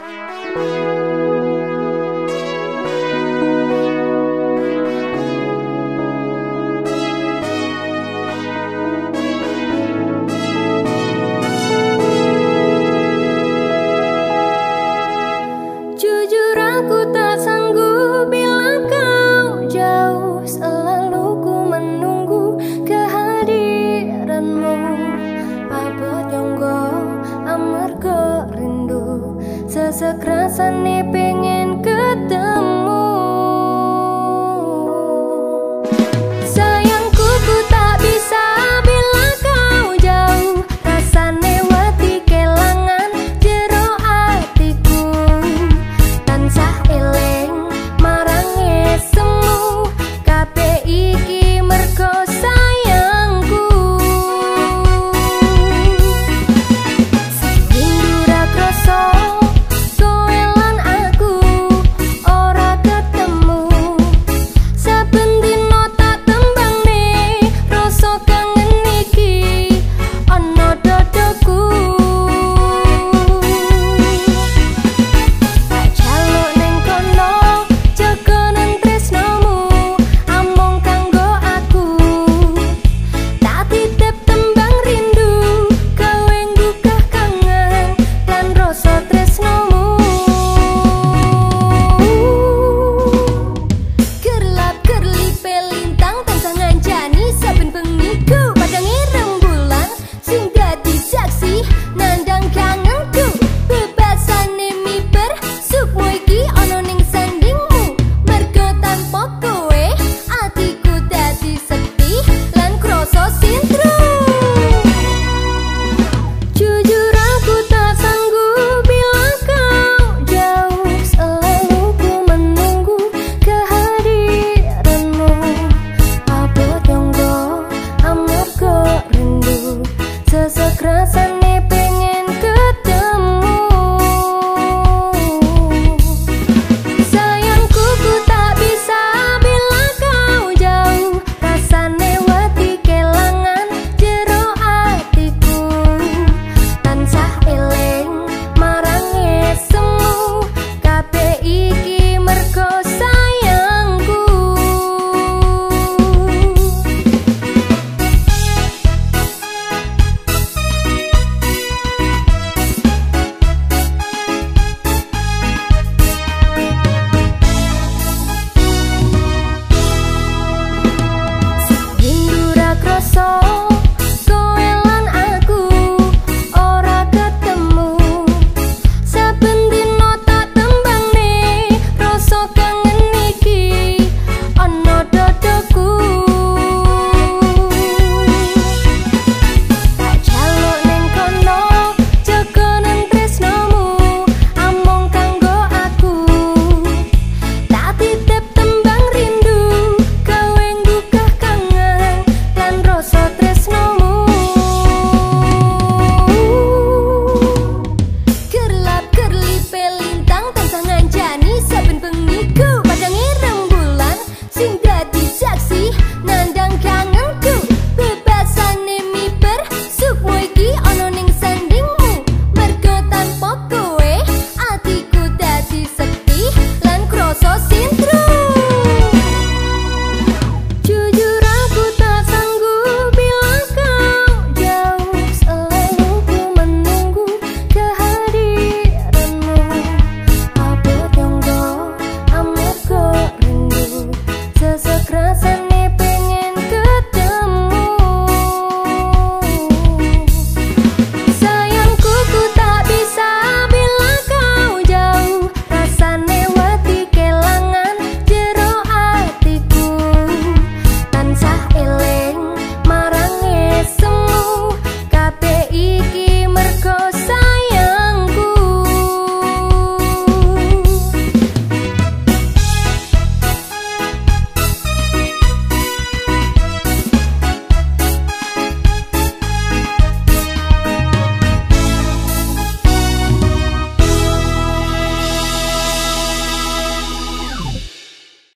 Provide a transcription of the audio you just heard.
Música Sekerasan nipi